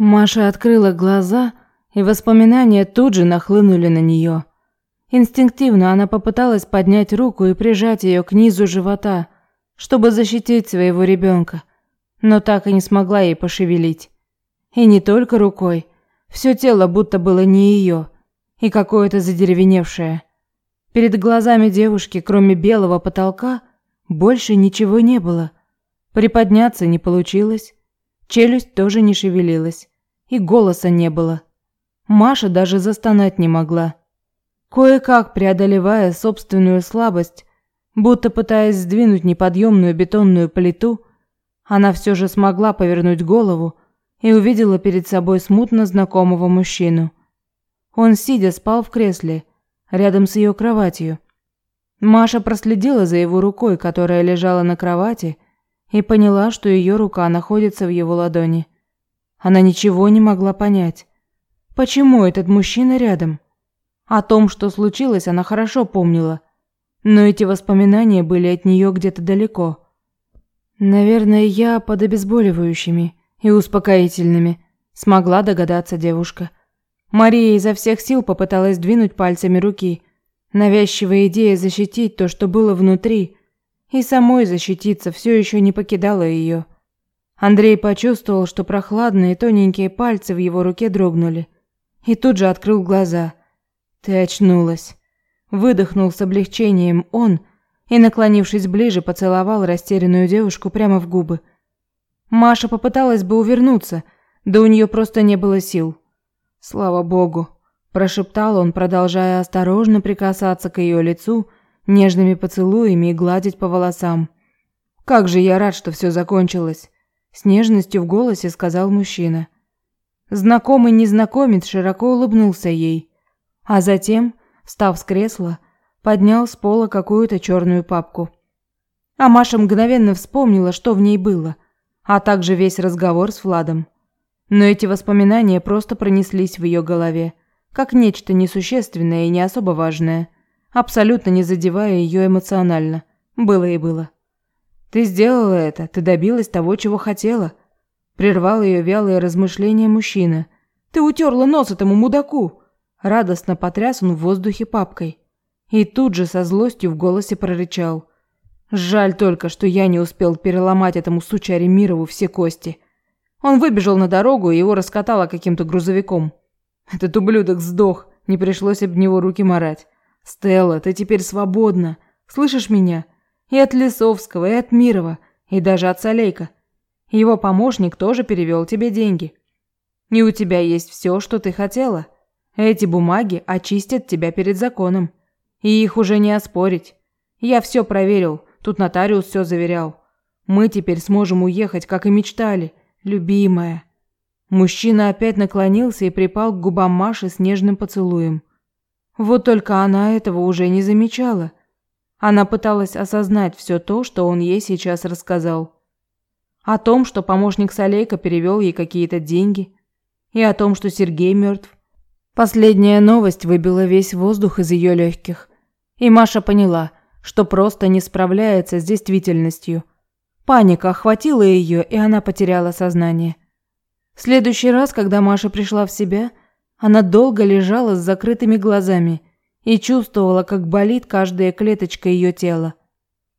Маша открыла глаза, и воспоминания тут же нахлынули на нее. Инстинктивно она попыталась поднять руку и прижать ее к низу живота, чтобы защитить своего ребенка, но так и не смогла ей пошевелить. И не только рукой, все тело будто было не ее, и какое-то задеревеневшее. Перед глазами девушки, кроме белого потолка, больше ничего не было. Приподняться не получилось, челюсть тоже не шевелилась, и голоса не было. Маша даже застонать не могла. Кое-как преодолевая собственную слабость, будто пытаясь сдвинуть неподъемную бетонную плиту, она все же смогла повернуть голову и увидела перед собой смутно знакомого мужчину. Он, сидя, спал в кресле, рядом с ее кроватью. Маша проследила за его рукой, которая лежала на кровати, и поняла, что ее рука находится в его ладони. Она ничего не могла понять. Почему этот мужчина рядом? О том, что случилось, она хорошо помнила, но эти воспоминания были от нее где-то далеко. Наверное, я под обезболивающими и успокоительными, смогла догадаться девушка. Мария изо всех сил попыталась двинуть пальцами руки. Навязчивая идея защитить то, что было внутри, и самой защититься все еще не покидала ее. Андрей почувствовал, что прохладные тоненькие пальцы в его руке дрогнули, и тут же открыл глаза. «Ты очнулась». Выдохнул с облегчением он и, наклонившись ближе, поцеловал растерянную девушку прямо в губы. Маша попыталась бы увернуться, да у нее просто не было сил. «Слава богу», – прошептал он, продолжая осторожно прикасаться к ее лицу, нежными поцелуями и гладить по волосам. «Как же я рад, что все закончилось», – с нежностью в голосе сказал мужчина. Знакомый незнакомец широко улыбнулся ей, а затем, встав с кресла, поднял с пола какую-то черную папку. А Маша мгновенно вспомнила, что в ней было – а также весь разговор с Владом. Но эти воспоминания просто пронеслись в ее голове, как нечто несущественное и не особо важное, абсолютно не задевая ее эмоционально. Было и было. «Ты сделала это, ты добилась того, чего хотела», – прервал ее вялые размышления мужчина. «Ты утерла нос этому мудаку!» Радостно потряс он в воздухе папкой. И тут же со злостью в голосе прорычал. Жаль только, что я не успел переломать этому сучаре Мирову все кости. Он выбежал на дорогу, и его раскатало каким-то грузовиком. Этот ублюдок сдох, не пришлось об него руки марать. Стелла, ты теперь свободна. Слышишь меня? И от Лисовского, и от Мирова, и даже от Солейка. Его помощник тоже перевел тебе деньги. И у тебя есть все, что ты хотела. Эти бумаги очистят тебя перед законом. И их уже не оспорить. Я все проверил. Тут нотариус все заверял. Мы теперь сможем уехать, как и мечтали, любимая. Мужчина опять наклонился и припал к губам Маши с нежным поцелуем. Вот только она этого уже не замечала. Она пыталась осознать все то, что он ей сейчас рассказал. О том, что помощник Солейка перевел ей какие-то деньги, и о том, что Сергей мертв. Последняя новость выбила весь воздух из ее легких. И Маша поняла – что просто не справляется с действительностью. Паника охватила ее, и она потеряла сознание. В следующий раз, когда Маша пришла в себя, она долго лежала с закрытыми глазами и чувствовала, как болит каждая клеточка ее тела.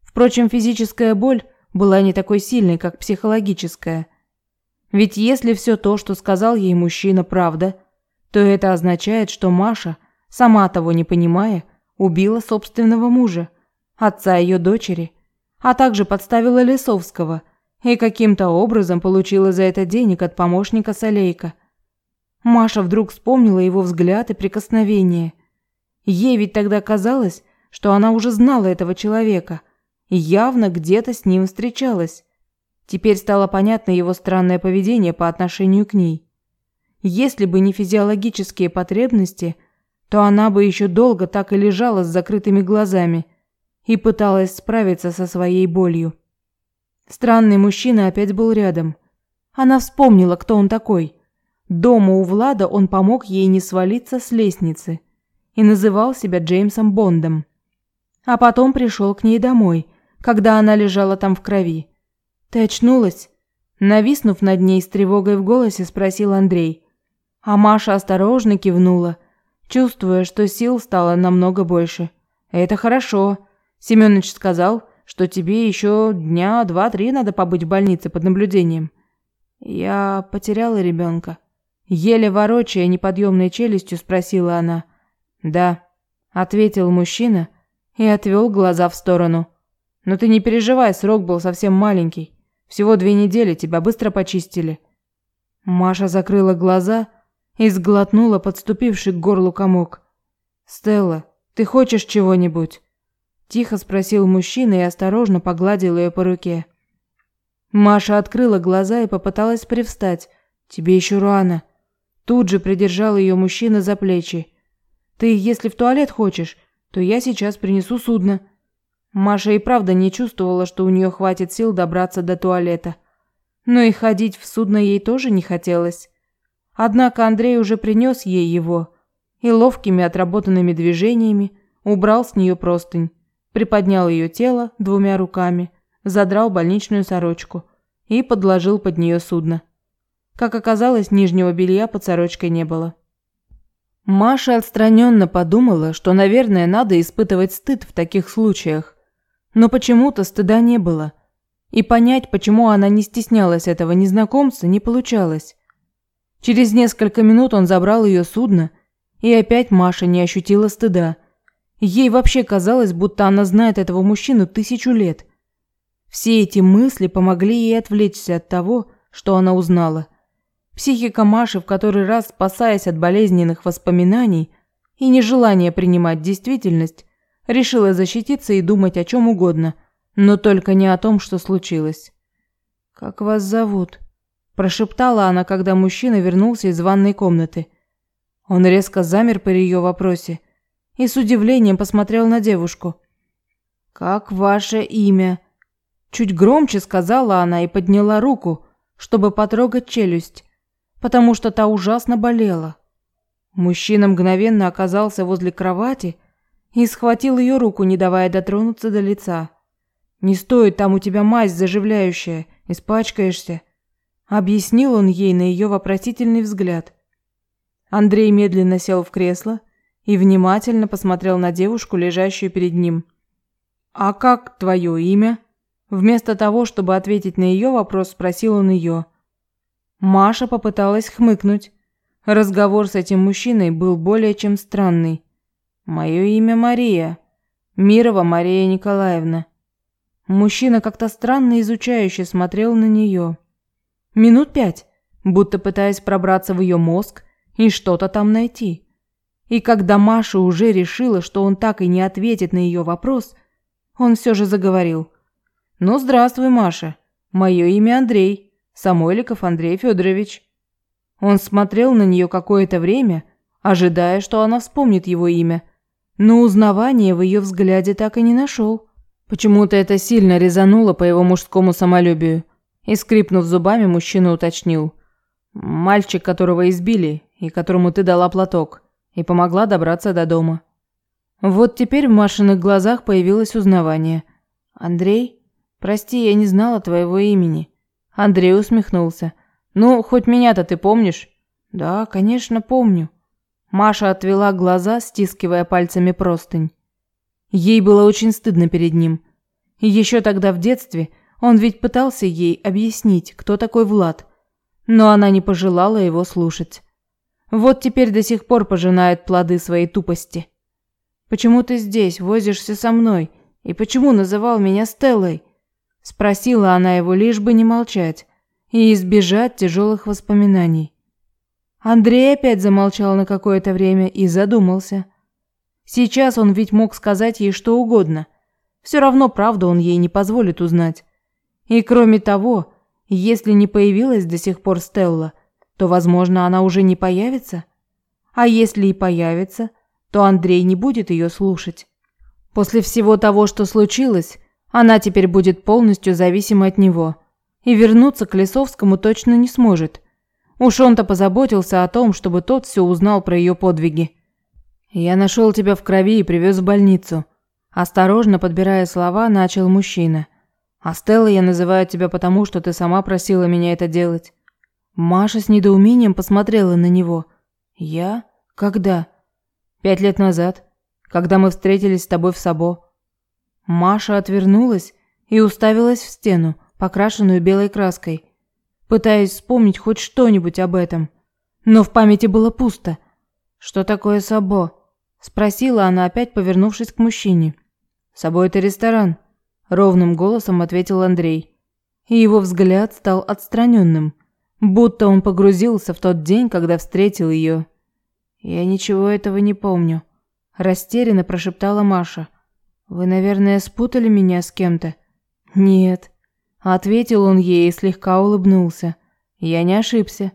Впрочем, физическая боль была не такой сильной, как психологическая. Ведь если все то, что сказал ей мужчина, правда, то это означает, что Маша, сама того не понимая, убила собственного мужа отца ее дочери, а также подставила Лисовского и каким-то образом получила за это денег от помощника Солейка. Маша вдруг вспомнила его взгляд и прикосновение. Ей ведь тогда казалось, что она уже знала этого человека и явно где-то с ним встречалась. Теперь стало понятно его странное поведение по отношению к ней. Если бы не физиологические потребности, то она бы еще долго так и лежала с закрытыми глазами – и пыталась справиться со своей болью. Странный мужчина опять был рядом. Она вспомнила, кто он такой. Дома у Влада он помог ей не свалиться с лестницы и называл себя Джеймсом Бондом. А потом пришел к ней домой, когда она лежала там в крови. «Ты очнулась?» Нависнув над ней с тревогой в голосе, спросил Андрей. А Маша осторожно кивнула, чувствуя, что сил стало намного больше. «Это хорошо. Семёныч сказал, что тебе еще дня два-три надо побыть в больнице под наблюдением». «Я потеряла ребенка. Еле ворочая неподъемной челюстью, спросила она. «Да», – ответил мужчина и отвел глаза в сторону. «Но ты не переживай, срок был совсем маленький. Всего две недели, тебя быстро почистили». Маша закрыла глаза и сглотнула подступивший к горлу комок. «Стелла, ты хочешь чего-нибудь?» Тихо спросил мужчина и осторожно погладил ее по руке. Маша открыла глаза и попыталась привстать. «Тебе еще рано». Тут же придержал ее мужчина за плечи. «Ты, если в туалет хочешь, то я сейчас принесу судно». Маша и правда не чувствовала, что у нее хватит сил добраться до туалета. Но и ходить в судно ей тоже не хотелось. Однако Андрей уже принес ей его и ловкими отработанными движениями убрал с нее простынь, приподнял ее тело двумя руками, задрал больничную сорочку и подложил под нее судно. Как оказалось, нижнего белья под сорочкой не было. Маша отстраненно подумала, что, наверное, надо испытывать стыд в таких случаях. Но почему-то стыда не было. И понять, почему она не стеснялась этого незнакомца, не получалось. Через несколько минут он забрал ее судно, и опять Маша не ощутила стыда. Ей вообще казалось, будто она знает этого мужчину тысячу лет. Все эти мысли помогли ей отвлечься от того, что она узнала. Психика Маши, в который раз спасаясь от болезненных воспоминаний и нежелания принимать действительность, решила защититься и думать о чем угодно, но только не о том, что случилось. «Как вас зовут?» – прошептала она, когда мужчина вернулся из ванной комнаты. Он резко замер при ее вопросе и с удивлением посмотрел на девушку. «Как ваше имя?» Чуть громче сказала она и подняла руку, чтобы потрогать челюсть, потому что та ужасно болела. Мужчина мгновенно оказался возле кровати и схватил ее руку, не давая дотронуться до лица. «Не стоит, там у тебя мазь заживляющая, испачкаешься», — объяснил он ей на ее вопросительный взгляд. Андрей медленно сел в кресло и внимательно посмотрел на девушку, лежащую перед ним. «А как твое имя?» Вместо того, чтобы ответить на ее вопрос, спросил он ее. Маша попыталась хмыкнуть. Разговор с этим мужчиной был более чем странный. Мое имя Мария. Мирова Мария Николаевна. Мужчина как-то странно изучающе смотрел на нее. Минут пять, будто пытаясь пробраться в ее мозг и что-то там найти. И когда Маша уже решила, что он так и не ответит на ее вопрос, он все же заговорил. «Ну, здравствуй, Маша. Мое имя Андрей. Самойликов Андрей Федорович. Он смотрел на нее какое-то время, ожидая, что она вспомнит его имя, но узнавания в ее взгляде так и не нашел. Почему-то это сильно резануло по его мужскому самолюбию. И, скрипнув зубами, мужчина уточнил. «Мальчик, которого избили, и которому ты дала платок, и помогла добраться до дома». Вот теперь в Машиных глазах появилось узнавание. «Андрей? Прости, я не знала твоего имени. Андрей усмехнулся. «Ну, хоть меня-то ты помнишь?» «Да, конечно, помню». Маша отвела глаза, стискивая пальцами простынь. Ей было очень стыдно перед ним. Еще тогда в детстве он ведь пытался ей объяснить, кто такой Влад, но она не пожелала его слушать. Вот теперь до сих пор пожинает плоды своей тупости. «Почему ты здесь, возишься со мной? И почему называл меня Стеллой?» Спросила она его, лишь бы не молчать и избежать тяжелых воспоминаний. Андрей опять замолчал на какое-то время и задумался. Сейчас он ведь мог сказать ей что угодно. Все равно правду он ей не позволит узнать. И кроме того, если не появилась до сих пор Стелла, то, возможно, она уже не появится. А если и появится, то Андрей не будет ее слушать. После всего того, что случилось, она теперь будет полностью зависима от него. И вернуться к Лесовскому точно не сможет. Уж он-то позаботился о том, чтобы тот все узнал про ее подвиги. «Я нашел тебя в крови и привез в больницу». Осторожно подбирая слова, начал мужчина. А Стелла я называю тебя потому, что ты сама просила меня это делать. Маша с недоумением посмотрела на него. Я? Когда? Пять лет назад, когда мы встретились с тобой в Сабо. Маша отвернулась и уставилась в стену, покрашенную белой краской, пытаясь вспомнить хоть что-нибудь об этом. Но в памяти было пусто. Что такое Сабо? спросила она опять, повернувшись к мужчине. Сабо это ресторан, ровным голосом ответил Андрей. И его взгляд стал отстраненным, будто он погрузился в тот день, когда встретил ее. Я ничего этого не помню, растерянно прошептала Маша. Вы, наверное, спутали меня с кем-то? Нет, ответил он ей и слегка улыбнулся. Я не ошибся.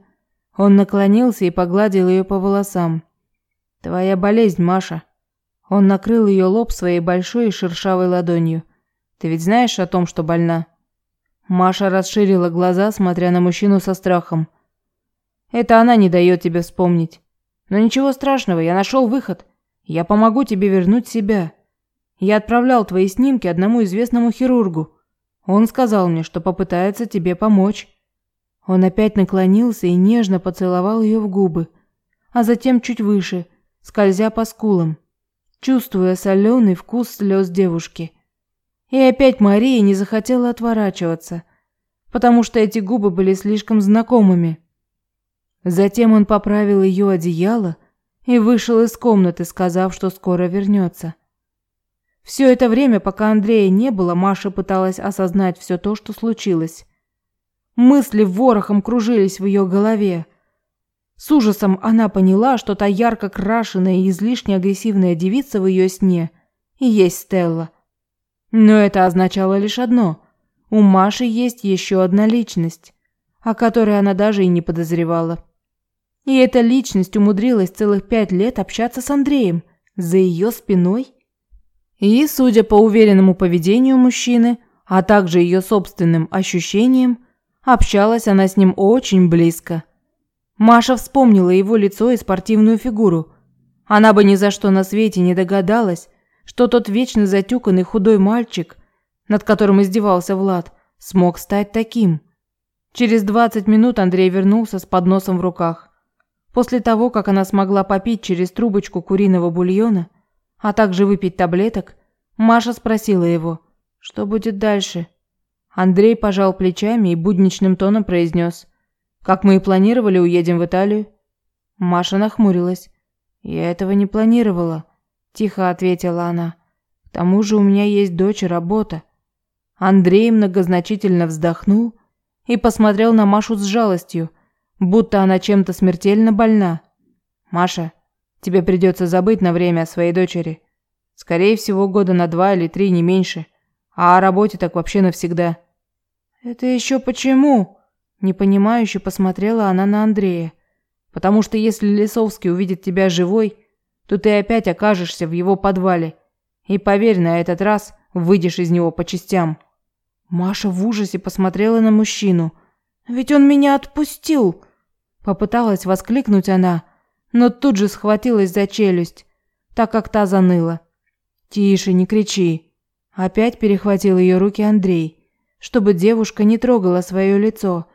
Он наклонился и погладил ее по волосам. Твоя болезнь, Маша. Он накрыл ее лоб своей большой и шершавой ладонью. Ты ведь знаешь о том, что больна? Маша расширила глаза, смотря на мужчину со страхом. Это она не дает тебе вспомнить. Но ничего страшного, я нашел выход. Я помогу тебе вернуть себя. Я отправлял твои снимки одному известному хирургу. Он сказал мне, что попытается тебе помочь. Он опять наклонился и нежно поцеловал ее в губы, а затем чуть выше, скользя по скулам, чувствуя соленый вкус слез девушки. И опять Мария не захотела отворачиваться, потому что эти губы были слишком знакомыми. Затем он поправил ее одеяло и вышел из комнаты, сказав, что скоро вернется. Все это время, пока Андрея не было, Маша пыталась осознать все то, что случилось. Мысли ворохом кружились в ее голове. С ужасом она поняла, что та ярко крашеная и излишне агрессивная девица в ее сне и есть Стелла. Но это означало лишь одно: у Маши есть еще одна личность, о которой она даже и не подозревала. И эта личность умудрилась целых пять лет общаться с Андреем за ее спиной. И, судя по уверенному поведению мужчины, а также ее собственным ощущениям, общалась она с ним очень близко. Маша вспомнила его лицо и спортивную фигуру. Она бы ни за что на свете не догадалась, что тот вечно затюканный худой мальчик, над которым издевался Влад, смог стать таким. Через 20 минут Андрей вернулся с подносом в руках. После того, как она смогла попить через трубочку куриного бульона, а также выпить таблеток, Маша спросила его, что будет дальше. Андрей пожал плечами и будничным тоном произнес – как мы и планировали, уедем в Италию. Маша нахмурилась. Я этого не планировала, тихо ответила она. К тому же у меня есть дочь и работа. Андрей многозначительно вздохнул и посмотрел на Машу с жалостью, будто она чем-то смертельно больна. Маша, тебе придется забыть на время о своей дочери. Скорее всего, года на два или три, не меньше. А о работе так вообще навсегда. Это еще почему? Непонимающе посмотрела она на Андрея. Потому что если Лисовский увидит тебя живой, то ты опять окажешься в его подвале. И поверь, на этот раз выйдешь из него по частям. Маша в ужасе посмотрела на мужчину. Ведь он меня отпустил. Попыталась воскликнуть она, но тут же схватилась за челюсть, так как та заныла. Тише, не кричи. Опять перехватил ее руки Андрей, чтобы девушка не трогала свое лицо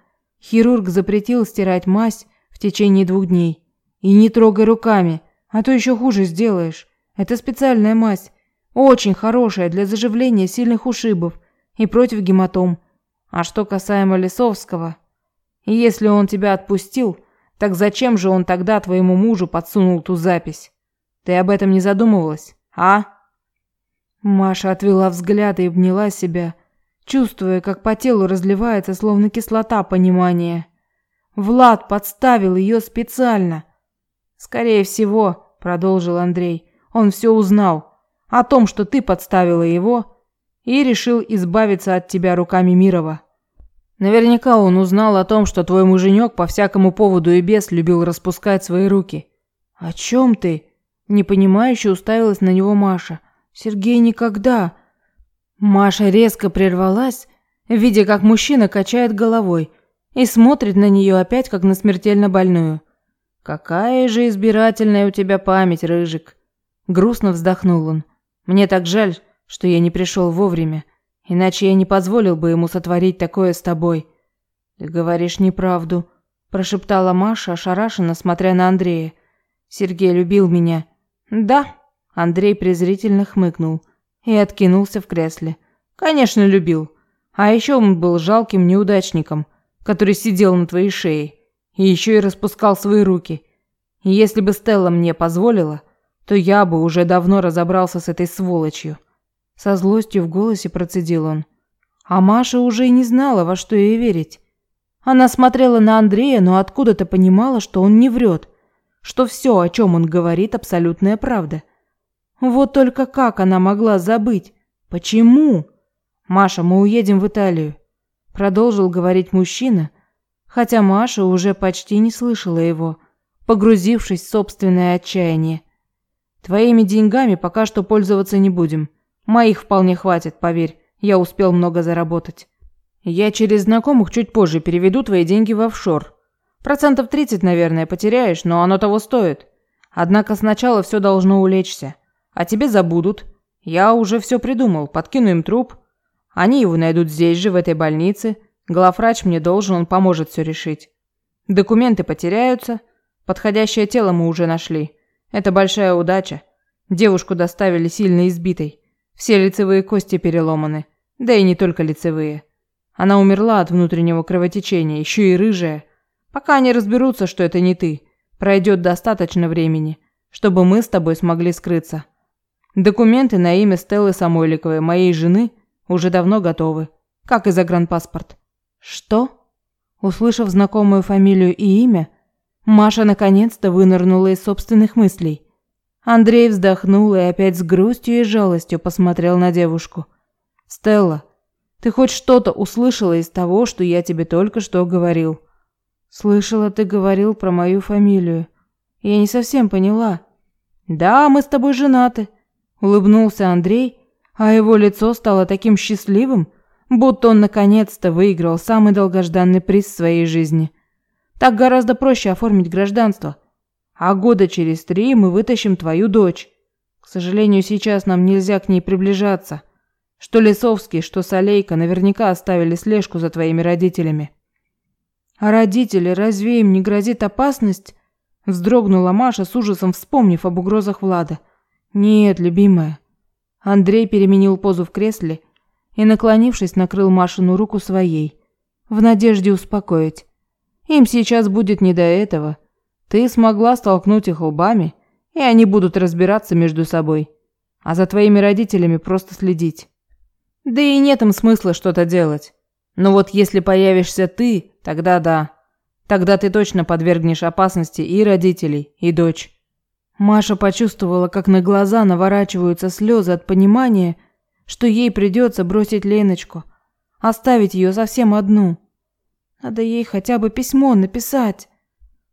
Хирург запретил стирать мазь в течение двух дней. И не трогай руками, а то еще хуже сделаешь. Это специальная мазь, очень хорошая для заживления сильных ушибов и против гематом. А что касаемо Лисовского, если он тебя отпустил, так зачем же он тогда твоему мужу подсунул ту запись? Ты об этом не задумывалась, а? Маша отвела взгляд и обняла себя, чувствуя, как по телу разливается словно кислота понимания. Влад подставил ее специально. Скорее всего, продолжил Андрей. Он все узнал о том, что ты подставила его и решил избавиться от тебя руками Мирова. Наверняка он узнал о том, что твой муженек по всякому поводу и без любил распускать свои руки. О чем ты? непонимающе уставилась на него Маша. Сергей никогда Маша резко прервалась, видя, как мужчина качает головой и смотрит на нее опять, как на смертельно больную. «Какая же избирательная у тебя память, Рыжик!» Грустно вздохнул он. «Мне так жаль, что я не пришел вовремя. Иначе я не позволил бы ему сотворить такое с тобой. Ты говоришь неправду, прошептала Маша, ошарашенно смотря на Андрея. Сергей любил меня. Да, Андрей презрительно хмыкнул и откинулся в кресле. Конечно, любил. А еще он был жалким неудачником, который сидел на твоей шее и еще и распускал свои руки. И если бы Стелла мне позволила, то я бы уже давно разобрался с этой сволочью. Со злостью в голосе процедил он. А Маша уже и не знала, во что ей верить. Она смотрела на Андрея, но откуда-то понимала, что он не врет что все, о чем он говорит, абсолютная правда. Вот только как она могла забыть? Почему? Маша, мы уедем в Италию, продолжил говорить мужчина, хотя Маша уже почти не слышала его, погрузившись в собственное отчаяние. Твоими деньгами пока что пользоваться не будем. Моих вполне хватит, поверь. Я успел много заработать. Я через знакомых чуть позже переведу твои деньги в офшор. Процентов 30, наверное, потеряешь, но оно того стоит. Однако сначала все должно улечься. А тебе забудут. Я уже все придумал, подкину им труп. Они его найдут здесь же, в этой больнице. Главврач мне должен, он поможет все решить. Документы потеряются. Подходящее тело мы уже нашли. Это большая удача. Девушку доставили сильно избитой. Все лицевые кости переломаны. Да и не только лицевые. Она умерла от внутреннего кровотечения, еще и рыжая. Пока они разберутся, что это не ты, пройдет достаточно времени, чтобы мы с тобой смогли скрыться. Документы на имя Стеллы Самойликовой, моей жены, уже давно готовы, как и загранпаспорт. Что? Услышав знакомую фамилию и имя, Маша наконец-то вынырнула из собственных мыслей. Андрей вздохнул и опять с грустью и жалостью посмотрел на девушку. «Стелла, ты хоть что-то услышала из того, что я тебе только что говорил?» Слышала, ты говорил про мою фамилию. Я не совсем поняла. Да, мы с тобой женаты, улыбнулся Андрей, а его лицо стало таким счастливым, будто он наконец-то выиграл самый долгожданный приз в своей жизни. Так гораздо проще оформить гражданство. А года через три мы вытащим твою дочь. К сожалению, сейчас нам нельзя к ней приближаться. Что Лисовский, что Солейка наверняка оставили слежку за твоими родителями. А родители, разве им не грозит опасность? Вздрогнула Маша с ужасом, вспомнив об угрозах Влада. Нет, любимая. Андрей переменил позу в кресле и, наклонившись, накрыл Машину руку своей, в надежде успокоить. Им сейчас будет не до этого. Ты смогла столкнуть их лбами, и они будут разбираться между собой. А за твоими родителями просто следить. Да и нет им смысла что-то делать. Но вот если появишься ты, тогда да. Тогда ты точно подвергнешь опасности и родителей, и дочь. Маша почувствовала, как на глаза наворачиваются слезы от понимания, что ей придется бросить Леночку, оставить ее совсем одну. Надо ей хотя бы письмо написать,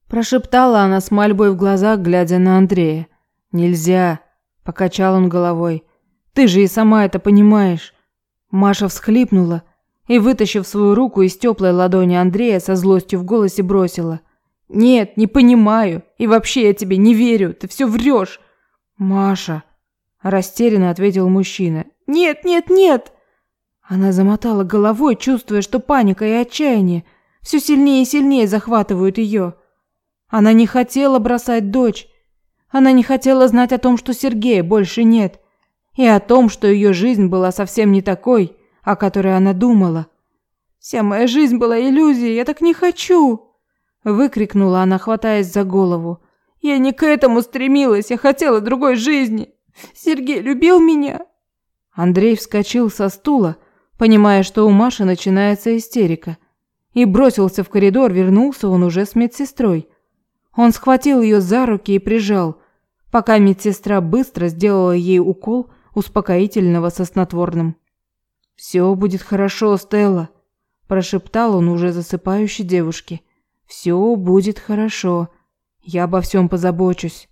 прошептала она с мольбой в глазах, глядя на Андрея. Нельзя, покачал он головой. Ты же и сама это понимаешь. Маша всхлипнула и, вытащив свою руку из теплой ладони Андрея, со злостью в голосе бросила. «Нет, не понимаю. И вообще я тебе не верю. Ты все врешь». «Маша», – растерянно ответил мужчина. «Нет, нет, нет!» Она замотала головой, чувствуя, что паника и отчаяние все сильнее и сильнее захватывают ее. Она не хотела бросать дочь. Она не хотела знать о том, что Сергея больше нет. И о том, что ее жизнь была совсем не такой, о которой она думала. Вся моя жизнь была иллюзией, я так не хочу, выкрикнула она, хватаясь за голову. Я не к этому стремилась, я хотела другой жизни. Сергей любил меня. Андрей вскочил со стула, понимая, что у Маши начинается истерика, и бросился в коридор, вернулся он уже с медсестрой. Он схватил ее за руки и прижал, пока медсестра быстро сделала ей укол успокоительного со снотворным. «Все будет хорошо, Стелла», – прошептал он уже засыпающей девушке. «Все будет хорошо. Я обо всем позабочусь».